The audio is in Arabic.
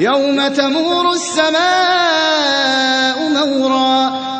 يَوْمَ تَمُورُ السَّمَاءُ مَوْرًا